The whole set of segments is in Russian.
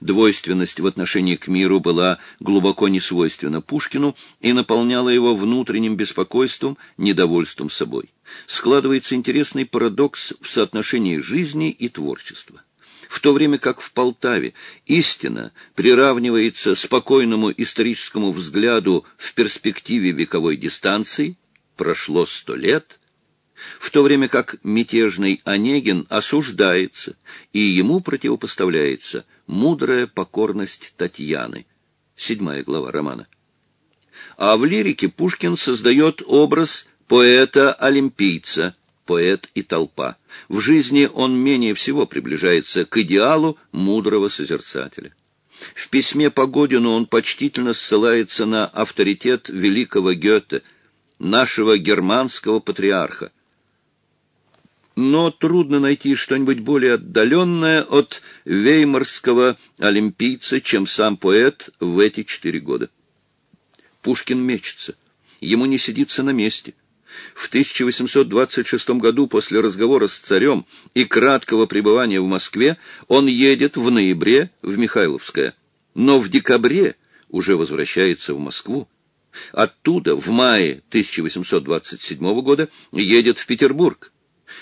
Двойственность в отношении к миру была глубоко несвойственна Пушкину и наполняла его внутренним беспокойством, недовольством собой. Складывается интересный парадокс в соотношении жизни и творчества. В то время как в Полтаве истина приравнивается спокойному историческому взгляду в перспективе вековой дистанции, прошло сто лет – в то время как мятежный Онегин осуждается, и ему противопоставляется мудрая покорность Татьяны. Седьмая глава романа. А в лирике Пушкин создает образ поэта-олимпийца, поэт и толпа. В жизни он менее всего приближается к идеалу мудрого созерцателя. В письме Погодину он почтительно ссылается на авторитет великого Гёте, нашего германского патриарха, но трудно найти что-нибудь более отдаленное от веймарского олимпийца, чем сам поэт в эти четыре года. Пушкин мечется, ему не сидится на месте. В 1826 году после разговора с царем и краткого пребывания в Москве он едет в ноябре в Михайловское, но в декабре уже возвращается в Москву. Оттуда в мае 1827 года едет в Петербург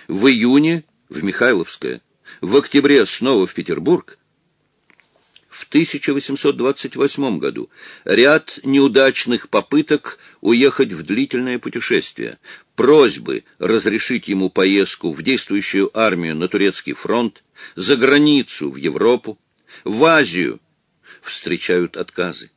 в июне в Михайловское, в октябре снова в Петербург. В 1828 году ряд неудачных попыток уехать в длительное путешествие, просьбы разрешить ему поездку в действующую армию на турецкий фронт, за границу в Европу, в Азию встречают отказы.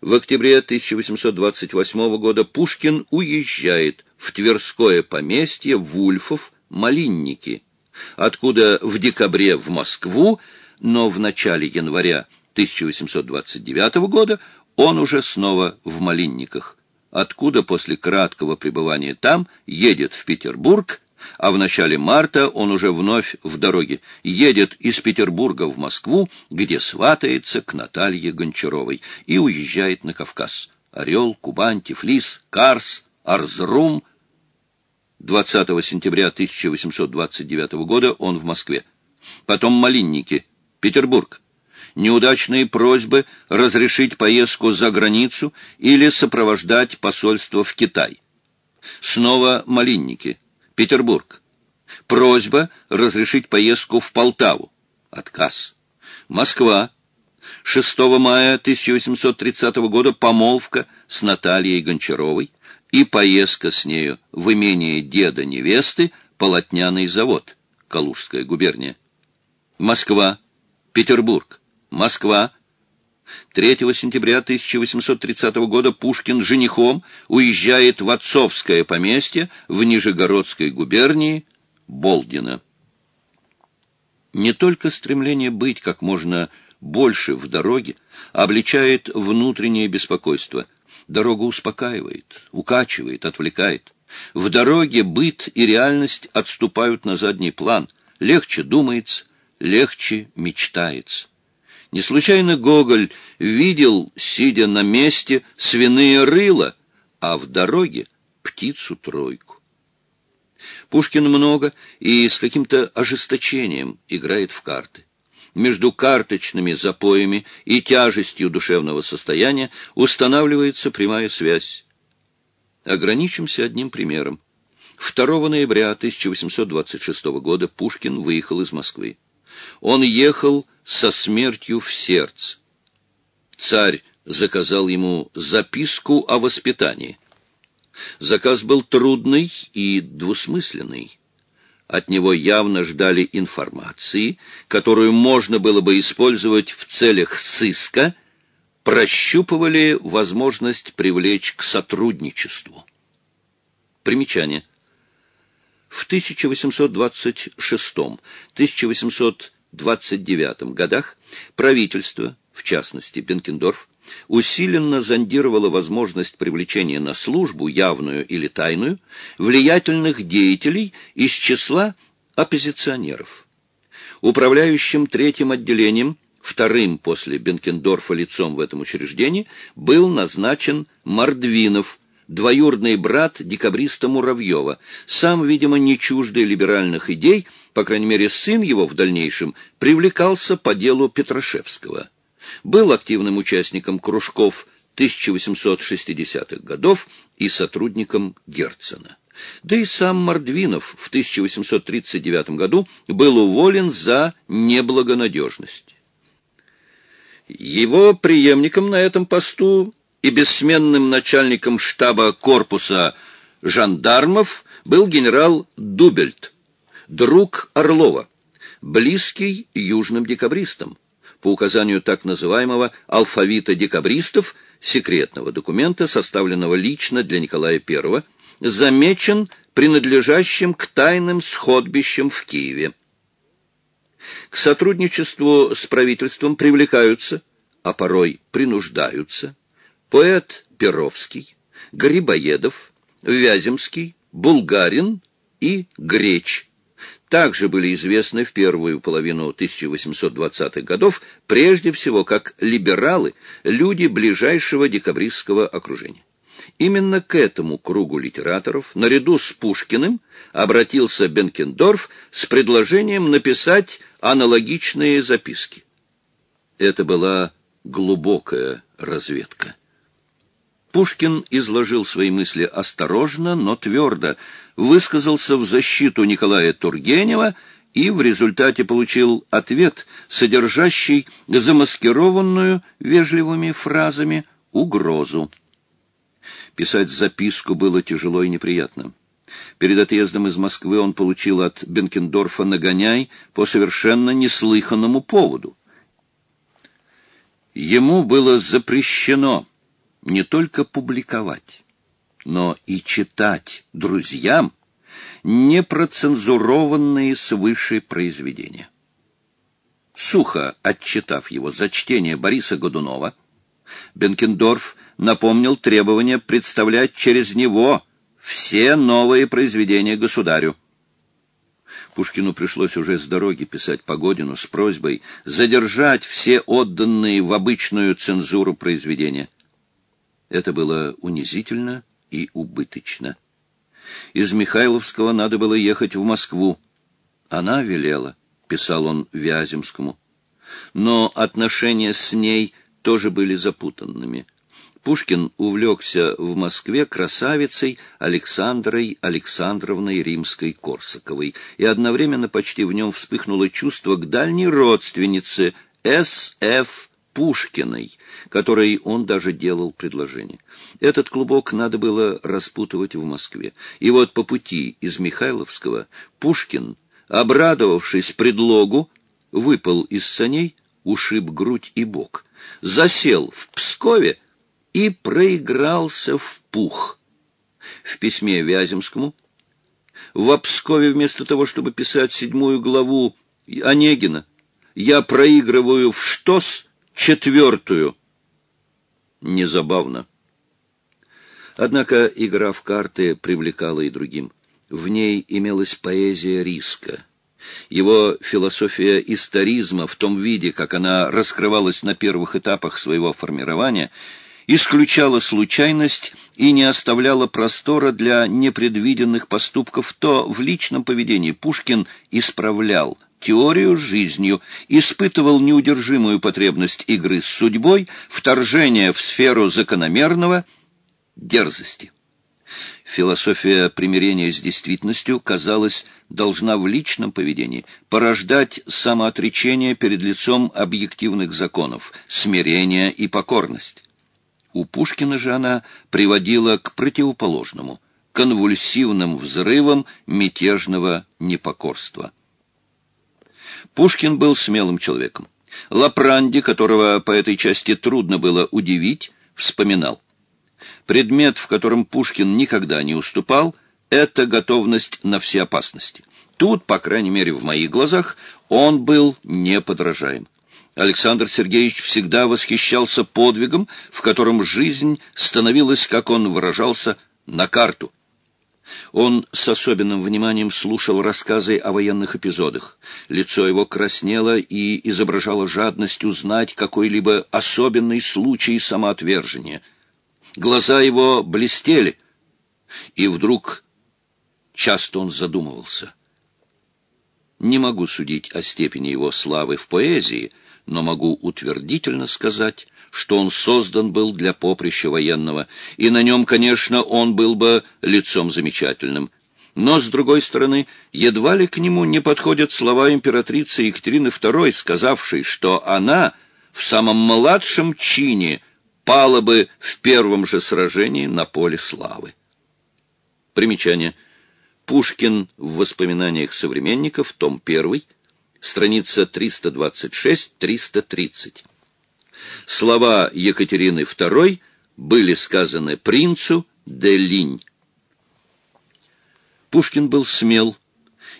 В октябре 1828 года Пушкин уезжает в Тверское поместье Вульфов Малинники, откуда в декабре в Москву, но в начале января 1829 года он уже снова в Малинниках, откуда после краткого пребывания там едет в Петербург, а в начале марта он уже вновь в дороге, едет из Петербурга в Москву, где сватается к Наталье Гончаровой и уезжает на Кавказ. Орел, Кубань, Тифлис, Карс, Арзрум — 20 сентября 1829 года он в Москве. Потом Малинники, Петербург. Неудачные просьбы разрешить поездку за границу или сопровождать посольство в Китай. Снова Малинники, Петербург. Просьба разрешить поездку в Полтаву. Отказ. Москва. 6 мая 1830 года помолвка с Натальей Гончаровой и поездка с нею в имение деда невесты полотняный завод, Калужская губерния. Москва, Петербург, Москва. 3 сентября 1830 года Пушкин женихом уезжает в отцовское поместье в Нижегородской губернии Болдина. Не только стремление быть как можно больше в дороге обличает внутреннее беспокойство – Дорога успокаивает, укачивает, отвлекает. В дороге быт и реальность отступают на задний план. Легче думается, легче мечтается. Не случайно Гоголь видел, сидя на месте, свиные рыла, а в дороге птицу-тройку. Пушкин много и с каким-то ожесточением играет в карты между карточными запоями и тяжестью душевного состояния устанавливается прямая связь. Ограничимся одним примером. 2 ноября 1826 года Пушкин выехал из Москвы. Он ехал со смертью в сердце. Царь заказал ему записку о воспитании. Заказ был трудный и двусмысленный. От него явно ждали информации, которую можно было бы использовать в целях сыска, прощупывали возможность привлечь к сотрудничеству. Примечание. В 1826-1829 годах правительство, в частности Бенкендорф, усиленно зондировала возможность привлечения на службу, явную или тайную, влиятельных деятелей из числа оппозиционеров. Управляющим третьим отделением, вторым после Бенкендорфа лицом в этом учреждении, был назначен Мордвинов, двоюродный брат декабриста Муравьева, сам, видимо, не чуждый либеральных идей, По крайней мере, сын его в дальнейшем привлекался по делу Петрашевского. Был активным участником кружков 1860-х годов и сотрудником Герцена. Да и сам Мордвинов в 1839 году был уволен за неблагонадежность. Его преемником на этом посту и бессменным начальником штаба корпуса жандармов был генерал Дубельт, друг Орлова, близкий южным декабристам, по указанию так называемого алфавита декабристов, секретного документа, составленного лично для Николая I, замечен принадлежащим к тайным сходбищам в Киеве. К сотрудничеству с правительством привлекаются, а порой принуждаются, поэт Перовский, Грибоедов, Вяземский, Булгарин и Греч. Также были известны в первую половину 1820-х годов прежде всего как либералы, люди ближайшего декабристского окружения. Именно к этому кругу литераторов, наряду с Пушкиным, обратился Бенкендорф с предложением написать аналогичные записки. Это была глубокая разведка. Пушкин изложил свои мысли осторожно, но твердо, высказался в защиту Николая Тургенева и в результате получил ответ, содержащий замаскированную вежливыми фразами угрозу. Писать записку было тяжело и неприятно. Перед отъездом из Москвы он получил от Бенкендорфа нагоняй по совершенно неслыханному поводу. Ему было запрещено не только публиковать, но и читать друзьям непроцензурованные свыше произведения. Сухо отчитав его за чтение Бориса Годунова, Бенкендорф напомнил требование представлять через него все новые произведения государю. Пушкину пришлось уже с дороги писать Погодину с просьбой задержать все отданные в обычную цензуру произведения. Это было унизительно и убыточно. Из Михайловского надо было ехать в Москву. Она велела, писал он Вяземскому. Но отношения с ней тоже были запутанными. Пушкин увлекся в Москве красавицей Александрой Александровной Римской-Корсаковой, и одновременно почти в нем вспыхнуло чувство к дальней родственнице С.Ф. Пушкиной, которой он даже делал предложение. Этот клубок надо было распутывать в Москве. И вот по пути из Михайловского Пушкин, обрадовавшись предлогу, выпал из саней, ушиб грудь и бок, засел в Пскове, и проигрался в пух. В письме Вяземскому в Обскове вместо того, чтобы писать седьмую главу Онегина, я проигрываю в ШТОС четвертую. Незабавно. Однако игра в карты привлекала и другим. В ней имелась поэзия риска. Его философия историзма в том виде, как она раскрывалась на первых этапах своего формирования — исключала случайность и не оставляла простора для непредвиденных поступков, то в личном поведении Пушкин исправлял теорию жизнью, испытывал неудержимую потребность игры с судьбой, вторжения в сферу закономерного, дерзости. Философия примирения с действительностью, казалось, должна в личном поведении порождать самоотречение перед лицом объективных законов, смирение и покорность. У Пушкина же она приводила к противоположному, конвульсивным взрывам мятежного непокорства. Пушкин был смелым человеком. Лапранди, которого по этой части трудно было удивить, вспоминал. Предмет, в котором Пушкин никогда не уступал, это готовность на все опасности. Тут, по крайней мере, в моих глазах, он был неподражаем. Александр Сергеевич всегда восхищался подвигом, в котором жизнь становилась, как он выражался, на карту. Он с особенным вниманием слушал рассказы о военных эпизодах. Лицо его краснело и изображало жадность узнать какой-либо особенный случай самоотвержения. Глаза его блестели, и вдруг часто он задумывался — Не могу судить о степени его славы в поэзии, но могу утвердительно сказать, что он создан был для поприща военного, и на нем, конечно, он был бы лицом замечательным. Но, с другой стороны, едва ли к нему не подходят слова императрицы Екатерины II, сказавшей, что она в самом младшем чине пала бы в первом же сражении на поле славы. Примечание. Пушкин в воспоминаниях современников, том 1, страница 326-330. Слова Екатерины II были сказаны принцу де Линь. Пушкин был смел,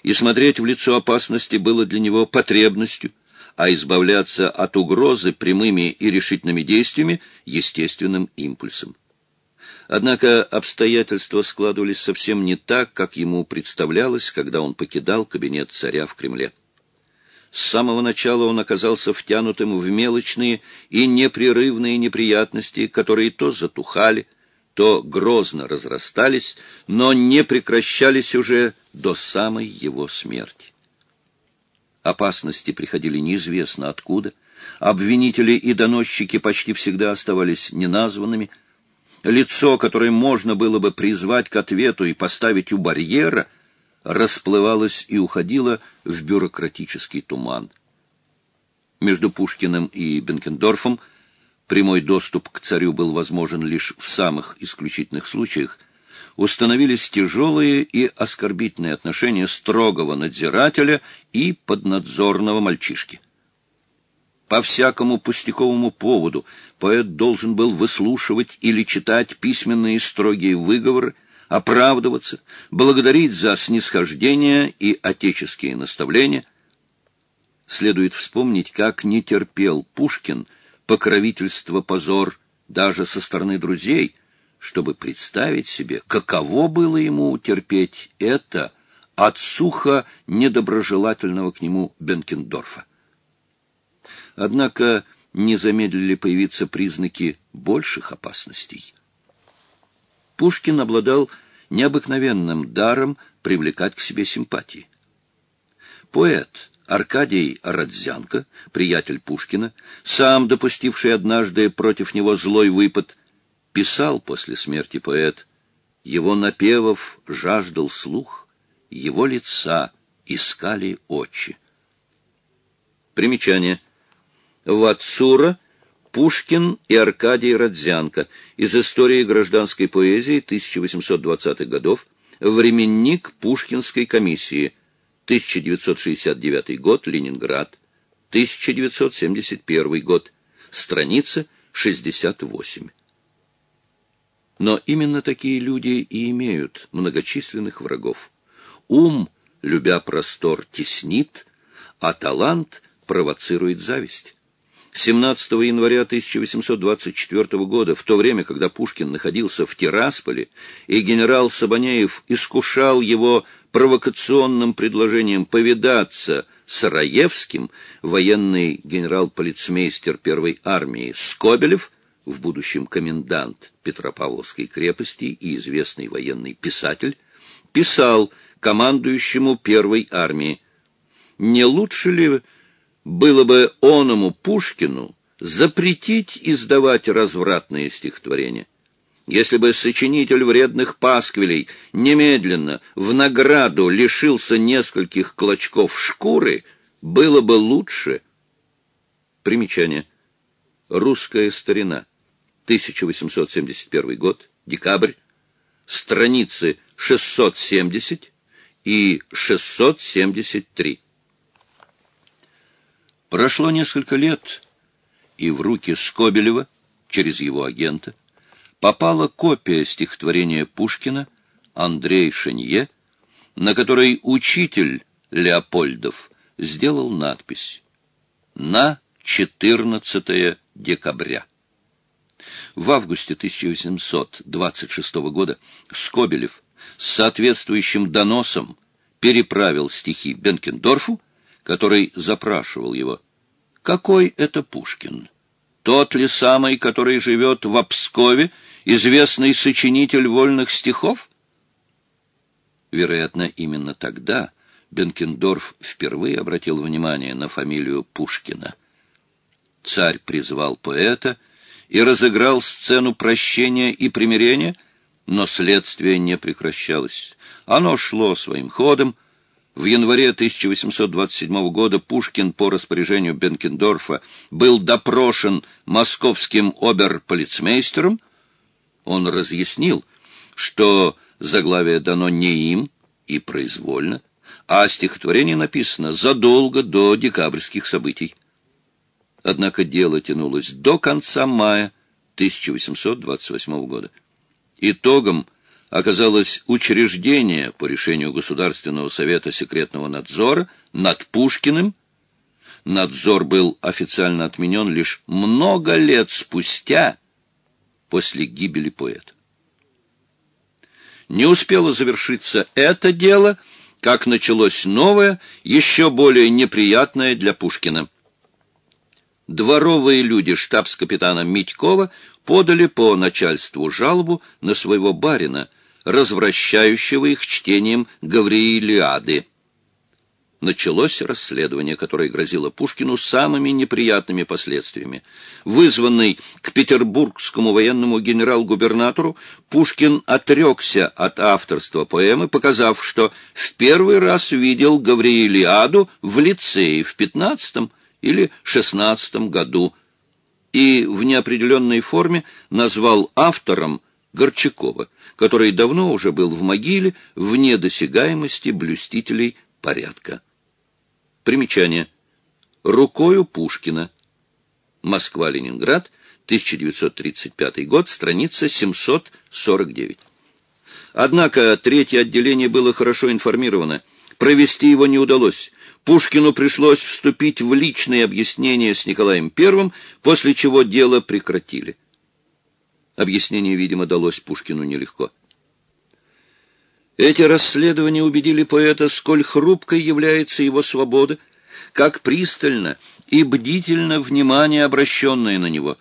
и смотреть в лицо опасности было для него потребностью, а избавляться от угрозы прямыми и решительными действиями — естественным импульсом. Однако обстоятельства складывались совсем не так, как ему представлялось, когда он покидал кабинет царя в Кремле. С самого начала он оказался втянутым в мелочные и непрерывные неприятности, которые то затухали, то грозно разрастались, но не прекращались уже до самой его смерти. Опасности приходили неизвестно откуда, обвинители и доносчики почти всегда оставались неназванными, лицо, которое можно было бы призвать к ответу и поставить у барьера — расплывалась и уходила в бюрократический туман. Между Пушкиным и Бенкендорфом прямой доступ к царю был возможен лишь в самых исключительных случаях, установились тяжелые и оскорбительные отношения строгого надзирателя и поднадзорного мальчишки. По всякому пустяковому поводу поэт должен был выслушивать или читать письменные строгие выговоры, оправдываться, благодарить за снисхождение и отеческие наставления. Следует вспомнить, как не терпел Пушкин покровительство позор даже со стороны друзей, чтобы представить себе, каково было ему терпеть это от сухо недоброжелательного к нему Бенкендорфа. Однако не замедлили появиться признаки больших опасностей. Пушкин обладал необыкновенным даром привлекать к себе симпатии. Поэт Аркадий Родзянко, приятель Пушкина, сам допустивший однажды против него злой выпад, писал после смерти поэт, его напевов жаждал слух, его лица искали очи. Примечание. Вацура Пушкин и Аркадий Родзянко из истории гражданской поэзии 1820-х годов, временник Пушкинской комиссии, 1969 год, Ленинград, 1971 год, страница 68. Но именно такие люди и имеют многочисленных врагов. Ум, любя простор, теснит, а талант провоцирует зависть. 17 января 1824 года, в то время, когда Пушкин находился в Тирасполе, и генерал Сабанеев искушал его провокационным предложением повидаться с Раевским, военный генерал-полицмейстер первой армии Скобелев, в будущем комендант Петропавловской крепости и известный военный писатель, писал командующему первой армии, «Не лучше ли было бы оному Пушкину запретить издавать развратные стихотворения. Если бы сочинитель вредных пасквилей немедленно в награду лишился нескольких клочков шкуры, было бы лучше. Примечание. Русская старина. 1871 год. Декабрь. Страницы 670 и 673. Прошло несколько лет, и в руки Скобелева, через его агента, попала копия стихотворения Пушкина «Андрей Шенье», на которой учитель Леопольдов сделал надпись «На 14 декабря». В августе 1826 года Скобелев с соответствующим доносом переправил стихи Бенкендорфу, который запрашивал его. Какой это Пушкин? Тот ли самый, который живет в Обскове, известный сочинитель вольных стихов? Вероятно, именно тогда Бенкендорф впервые обратил внимание на фамилию Пушкина. Царь призвал поэта и разыграл сцену прощения и примирения, но следствие не прекращалось. Оно шло своим ходом. В январе 1827 года Пушкин по распоряжению Бенкендорфа был допрошен московским оберполицмейстером. Он разъяснил, что заглавие дано не им и произвольно, а стихотворение написано задолго до декабрьских событий. Однако дело тянулось до конца мая 1828 года. Итогом оказалось учреждение по решению Государственного совета секретного надзора над Пушкиным. Надзор был официально отменен лишь много лет спустя после гибели поэта. Не успело завершиться это дело, как началось новое, еще более неприятное для Пушкина. Дворовые люди штабс-капитана Митькова подали по начальству жалобу на своего барина, развращающего их чтением Гавриилиады началось расследование, которое грозило Пушкину самыми неприятными последствиями. Вызванный к петербургскому военному генерал-губернатору, Пушкин отрекся от авторства поэмы, показав, что в первый раз видел Гавриилиаду в лицее в пятнадцатом или шестнадцатом году и в неопределенной форме назвал автором Горчакова, который давно уже был в могиле вне досягаемости блюстителей порядка. Примечание. Рукою Пушкина. Москва-Ленинград, 1935 год, страница 749. Однако третье отделение было хорошо информировано. Провести его не удалось. Пушкину пришлось вступить в личные объяснения с Николаем I, после чего дело прекратили. Объяснение, видимо, далось Пушкину нелегко. Эти расследования убедили поэта, сколь хрупкой является его свобода, как пристально и бдительно внимание, обращенное на него.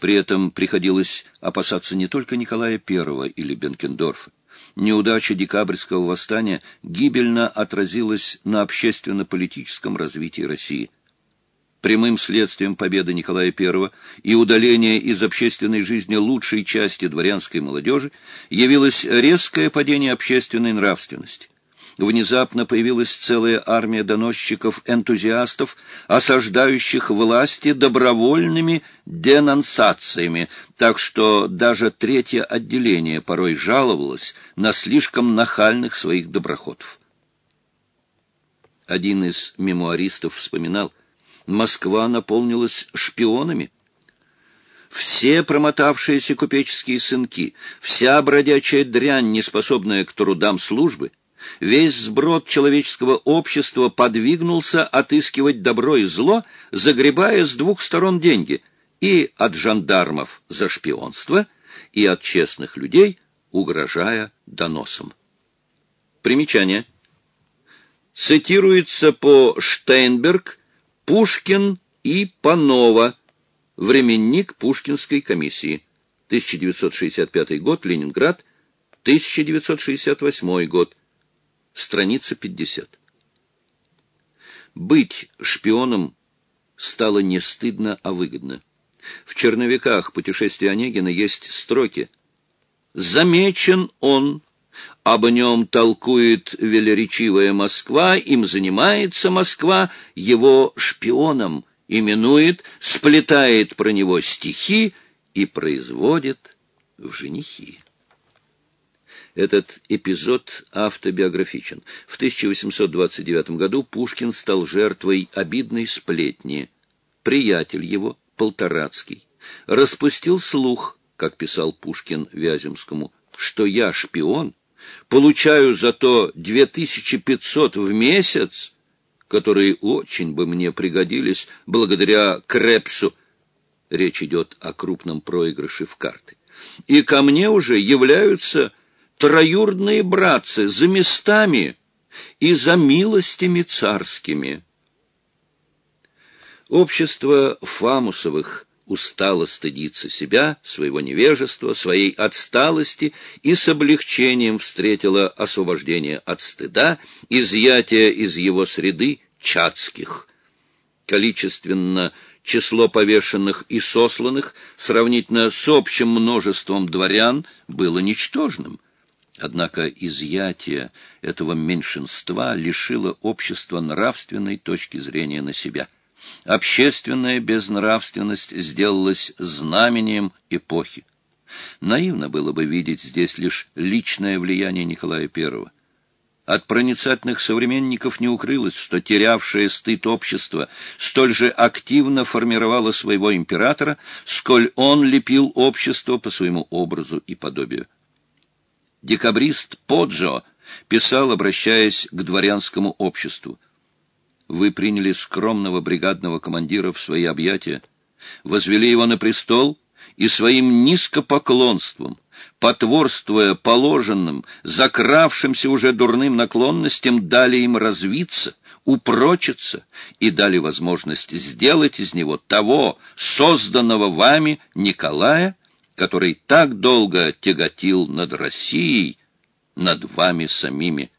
При этом приходилось опасаться не только Николая I или Бенкендорфа. Неудача декабрьского восстания гибельно отразилась на общественно-политическом развитии России – Прямым следствием победы Николая I и удаления из общественной жизни лучшей части дворянской молодежи явилось резкое падение общественной нравственности. Внезапно появилась целая армия доносчиков-энтузиастов, осаждающих власти добровольными денонсациями, так что даже третье отделение порой жаловалось на слишком нахальных своих доброхотов. Один из мемуаристов вспоминал, Москва наполнилась шпионами. Все промотавшиеся купеческие сынки, вся бродячая дрянь, неспособная к трудам службы, весь сброд человеческого общества подвигнулся отыскивать добро и зло, загребая с двух сторон деньги и от жандармов за шпионство, и от честных людей, угрожая доносом. Примечание. Цитируется по Штейнберг Пушкин и Панова. Временник Пушкинской комиссии. 1965 год, Ленинград. 1968 год. Страница 50. Быть шпионом стало не стыдно, а выгодно. В черновиках путешествия Онегина есть строки «Замечен он, об нем толкует велеречивая Москва, им занимается Москва, его шпионом именует, сплетает про него стихи и производит в женихи. Этот эпизод автобиографичен. В 1829 году Пушкин стал жертвой обидной сплетни. Приятель его, Полторацкий, распустил слух, как писал Пушкин Вяземскому, что я шпион — получаю зато 2500 в месяц, которые очень бы мне пригодились благодаря Крепсу. Речь идет о крупном проигрыше в карты. И ко мне уже являются троюродные братцы за местами и за милостями царскими. Общество Фамусовых устало стыдиться себя, своего невежества, своей отсталости и с облегчением встретила освобождение от стыда, изъятие из его среды чацких. Количественно число повешенных и сосланных сравнительно с общим множеством дворян было ничтожным. Однако изъятие этого меньшинства лишило общества нравственной точки зрения на себя. Общественная безнравственность сделалась знамением эпохи. Наивно было бы видеть здесь лишь личное влияние Николая I. От проницательных современников не укрылось, что терявшее стыд общество столь же активно формировало своего императора, сколь он лепил общество по своему образу и подобию. Декабрист Поджо писал, обращаясь к дворянскому обществу, «Вы приняли скромного бригадного командира в свои объятия, возвели его на престол и своим низкопоклонством потворствуя положенным, закравшимся уже дурным наклонностям, дали им развиться, упрочиться и дали возможность сделать из него того, созданного вами Николая, который так долго тяготил над Россией, над вами самими.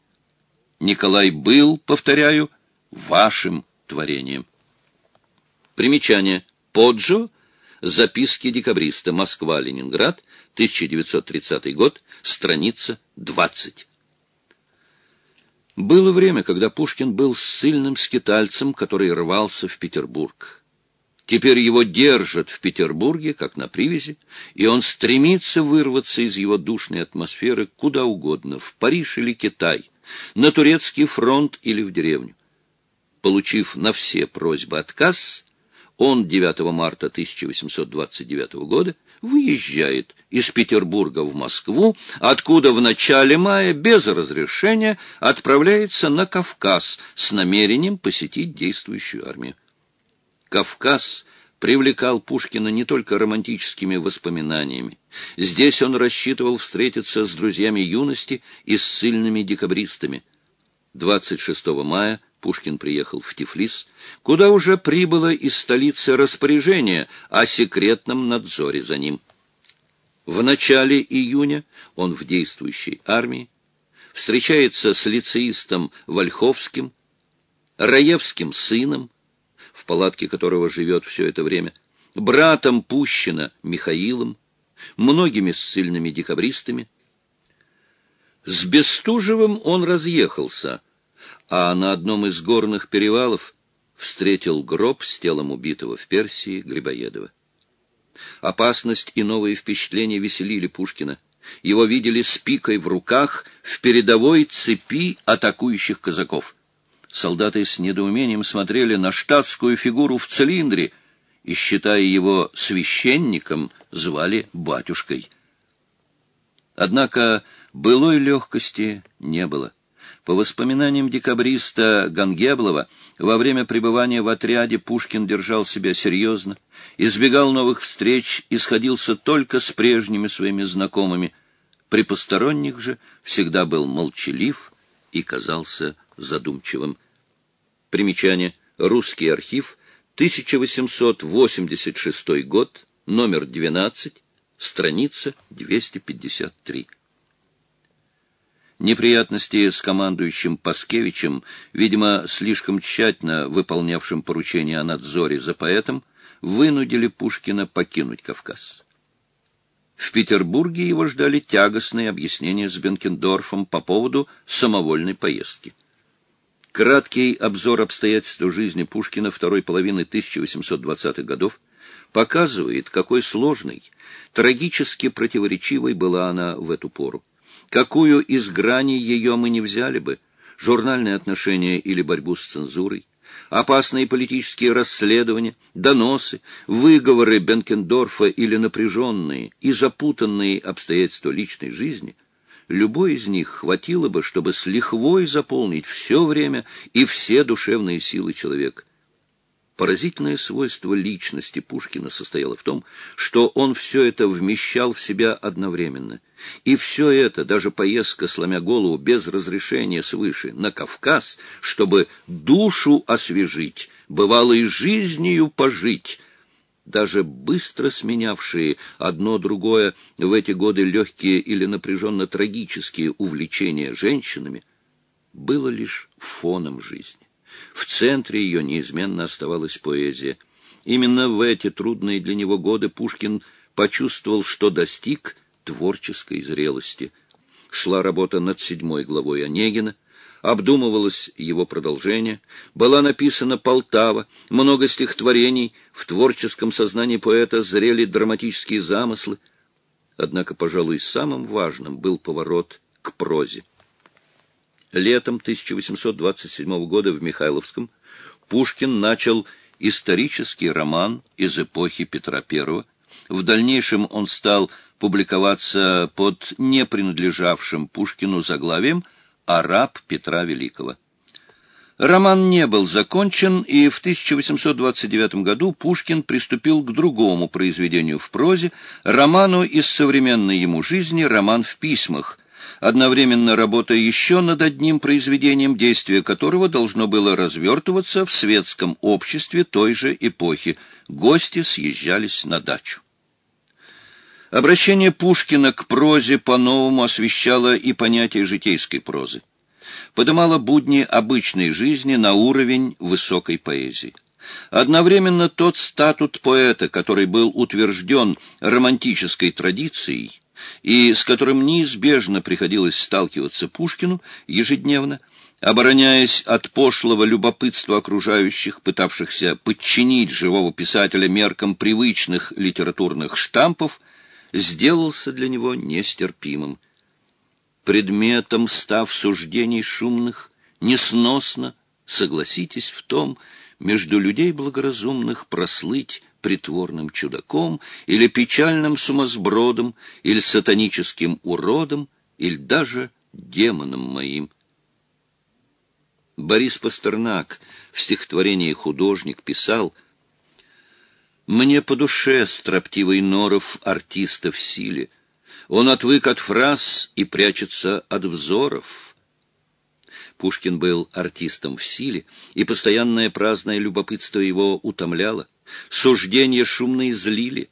Николай был, повторяю, вашим творением. Примечание. Поджо Записки декабриста. Москва-Ленинград. 1930 год. Страница 20. Было время, когда Пушкин был сильным скитальцем, который рвался в Петербург. Теперь его держат в Петербурге, как на привязи, и он стремится вырваться из его душной атмосферы куда угодно, в Париж или Китай, на турецкий фронт или в деревню. Получив на все просьбы отказ, он 9 марта 1829 года выезжает из Петербурга в Москву, откуда в начале мая без разрешения отправляется на Кавказ с намерением посетить действующую армию. Кавказ привлекал Пушкина не только романтическими воспоминаниями. Здесь он рассчитывал встретиться с друзьями юности и с сильными декабристами. 26 мая Пушкин приехал в Тифлис, куда уже прибыло из столицы распоряжение о секретном надзоре за ним. В начале июня он в действующей армии встречается с лицеистом Вольховским, Раевским сыном, в палатке которого живет все это время, братом Пущина Михаилом, многими ссыльными декабристами. С Бестужевым он разъехался — а на одном из горных перевалов встретил гроб с телом убитого в Персии Грибоедова. Опасность и новые впечатления веселили Пушкина. Его видели с пикой в руках в передовой цепи атакующих казаков. Солдаты с недоумением смотрели на штатскую фигуру в цилиндре и, считая его священником, звали батюшкой. Однако былой легкости не было. По воспоминаниям декабриста Гангеблова, во время пребывания в отряде Пушкин держал себя серьезно, избегал новых встреч и сходился только с прежними своими знакомыми. При посторонних же всегда был молчалив и казался задумчивым. Примечание. Русский архив, 1886 год, номер 12, страница 253. Неприятности с командующим Паскевичем, видимо, слишком тщательно выполнявшим поручение о надзоре за поэтом, вынудили Пушкина покинуть Кавказ. В Петербурге его ждали тягостные объяснения с Бенкендорфом по поводу самовольной поездки. Краткий обзор обстоятельств жизни Пушкина второй половины 1820-х годов показывает, какой сложной, трагически противоречивой была она в эту пору. Какую из граней ее мы не взяли бы, журнальные отношения или борьбу с цензурой, опасные политические расследования, доносы, выговоры Бенкендорфа или напряженные и запутанные обстоятельства личной жизни, любой из них хватило бы, чтобы с лихвой заполнить все время и все душевные силы человека. Поразительное свойство личности Пушкина состояло в том, что он все это вмещал в себя одновременно. И все это, даже поездка, сломя голову, без разрешения свыше, на Кавказ, чтобы душу освежить, бывало и жизнью пожить, даже быстро сменявшие одно другое в эти годы легкие или напряженно трагические увлечения женщинами, было лишь фоном жизни. В центре ее неизменно оставалась поэзия. Именно в эти трудные для него годы Пушкин почувствовал, что достиг творческой зрелости. Шла работа над седьмой главой Онегина, обдумывалось его продолжение, была написана «Полтава», много стихотворений, в творческом сознании поэта зрели драматические замыслы. Однако, пожалуй, самым важным был поворот к прозе. Летом 1827 года в Михайловском Пушкин начал исторический роман из эпохи Петра I. В дальнейшем он стал публиковаться под непринадлежавшим Пушкину заглавием «Араб Петра Великого». Роман не был закончен, и в 1829 году Пушкин приступил к другому произведению в прозе, роману из современной ему жизни «Роман в письмах», одновременно работая еще над одним произведением, действия которого должно было развертываться в светском обществе той же эпохи. Гости съезжались на дачу. Обращение Пушкина к прозе по-новому освещало и понятие житейской прозы. Подымало будни обычной жизни на уровень высокой поэзии. Одновременно тот статут поэта, который был утвержден романтической традицией и с которым неизбежно приходилось сталкиваться Пушкину ежедневно, обороняясь от пошлого любопытства окружающих, пытавшихся подчинить живого писателя меркам привычных литературных штампов, сделался для него нестерпимым. Предметом став суждений шумных, несносно, согласитесь в том, между людей благоразумных прослыть притворным чудаком или печальным сумасбродом, или сатаническим уродом, или даже демоном моим. Борис Пастернак в стихотворении «Художник» писал — мне по душе строптивый норов артиста в силе. Он отвык от фраз и прячется от взоров. Пушкин был артистом в силе, и постоянное праздное любопытство его утомляло. Суждения шумные злили.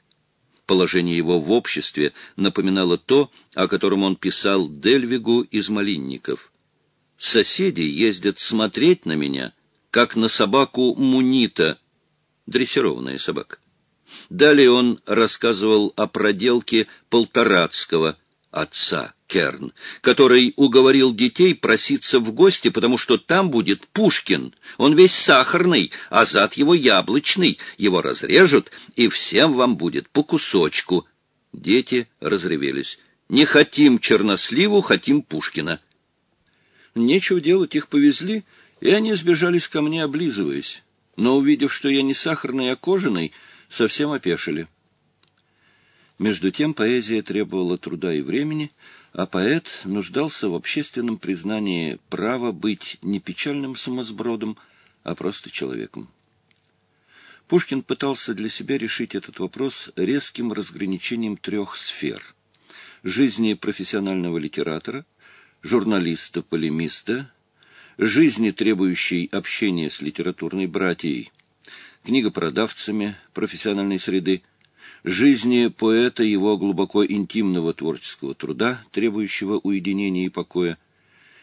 Положение его в обществе напоминало то, о котором он писал Дельвигу из Малинников. «Соседи ездят смотреть на меня, как на собаку Мунита, дрессированная собака. Далее он рассказывал о проделке Полторацкого, отца Керн, который уговорил детей проситься в гости, потому что там будет Пушкин. Он весь сахарный, а зад его яблочный. Его разрежут, и всем вам будет по кусочку. Дети разревелись. Не хотим черносливу, хотим Пушкина. Нечего делать, их повезли, и они сбежались ко мне, облизываясь. Но, увидев, что я не сахарный, а кожаный, совсем опешили. Между тем поэзия требовала труда и времени, а поэт нуждался в общественном признании права быть не печальным сумасбродом, а просто человеком. Пушкин пытался для себя решить этот вопрос резким разграничением трех сфер — жизни профессионального литератора, журналиста-полемиста, жизни, требующей общения с литературной братьей — книгопродавцами профессиональной среды, жизни поэта, его глубоко интимного творческого труда, требующего уединения и покоя,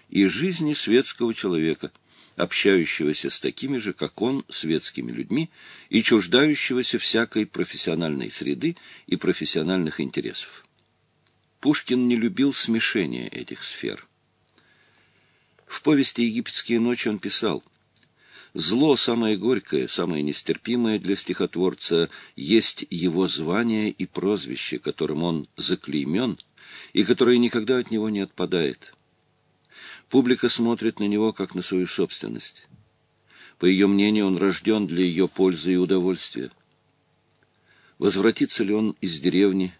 и жизни светского человека, общающегося с такими же, как он, светскими людьми и чуждающегося всякой профессиональной среды и профессиональных интересов. Пушкин не любил смешения этих сфер. В повести «Египетские ночи» он писал – Зло самое горькое, самое нестерпимое для стихотворца есть его звание и прозвище, которым он заклеймен и которое никогда от него не отпадает. Публика смотрит на него как на свою собственность. По ее мнению, он рожден для ее пользы и удовольствия. Возвратится ли он из деревни?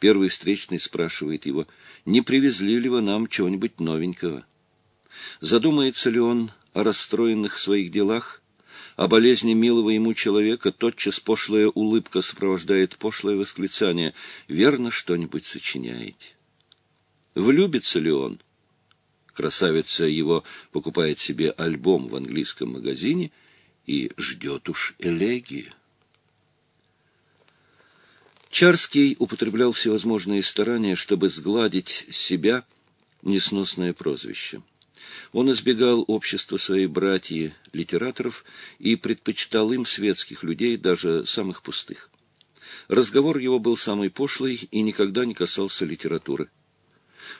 Первый встречный спрашивает его, не привезли ли вы нам чего-нибудь новенького? Задумается ли он о расстроенных своих делах, о болезни милого ему человека, тотчас пошлая улыбка сопровождает пошлое восклицание «Верно, что-нибудь сочиняете». Влюбится ли он? Красавица его покупает себе альбом в английском магазине и ждет уж элегии. Чарский употреблял всевозможные старания, чтобы сгладить себя несносное прозвище. Он избегал общества своей братьи-литераторов и предпочитал им светских людей, даже самых пустых. Разговор его был самый пошлый и никогда не касался литературы.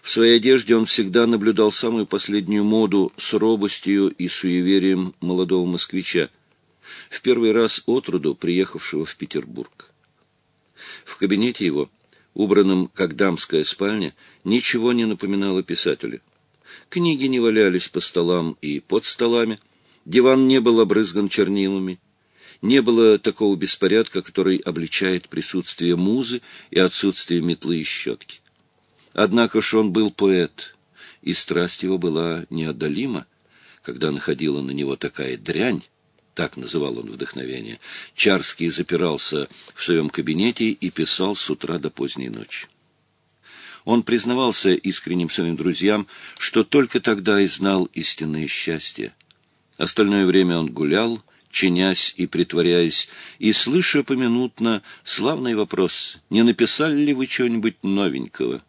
В своей одежде он всегда наблюдал самую последнюю моду с робостью и суеверием молодого москвича, в первый раз отроду приехавшего в Петербург. В кабинете его, убранном как дамская спальня, ничего не напоминало писателя. Книги не валялись по столам и под столами, диван не был обрызган чернилами, не было такого беспорядка, который обличает присутствие музы и отсутствие метлы и щетки. Однако ж он был поэт, и страсть его была неотдалима, когда находила на него такая дрянь, так называл он вдохновение. Чарский запирался в своем кабинете и писал с утра до поздней ночи. Он признавался искренним своим друзьям, что только тогда и знал истинное счастье. Остальное время он гулял, чинясь и притворяясь, и слыша поминутно славный вопрос, не написали ли вы чего-нибудь новенького?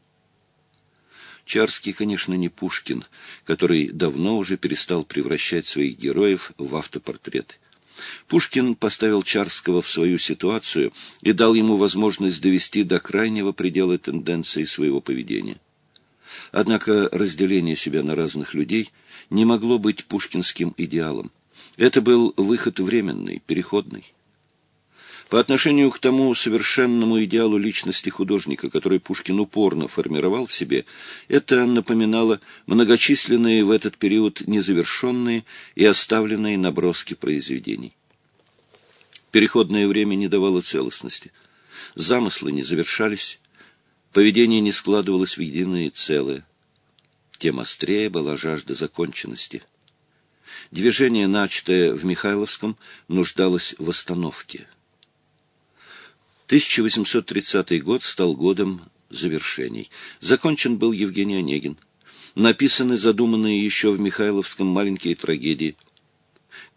Чарский, конечно, не Пушкин, который давно уже перестал превращать своих героев в автопортреты. Пушкин поставил Чарского в свою ситуацию и дал ему возможность довести до крайнего предела тенденции своего поведения. Однако разделение себя на разных людей не могло быть пушкинским идеалом. Это был выход временный, переходный. По отношению к тому совершенному идеалу личности художника, который Пушкин упорно формировал в себе, это напоминало многочисленные в этот период незавершенные и оставленные наброски произведений. Переходное время не давало целостности. Замыслы не завершались, поведение не складывалось в единое целое. Тем острее была жажда законченности. Движение, начатое в Михайловском, нуждалось в остановке. 1830 год стал годом завершений. Закончен был Евгений Онегин. Написаны задуманные еще в Михайловском маленькие трагедии.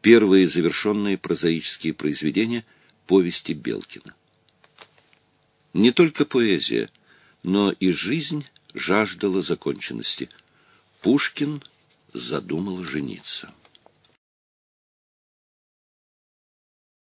Первые завершенные прозаические произведения — повести Белкина. Не только поэзия, но и жизнь жаждала законченности. Пушкин задумал жениться.